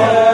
Lord.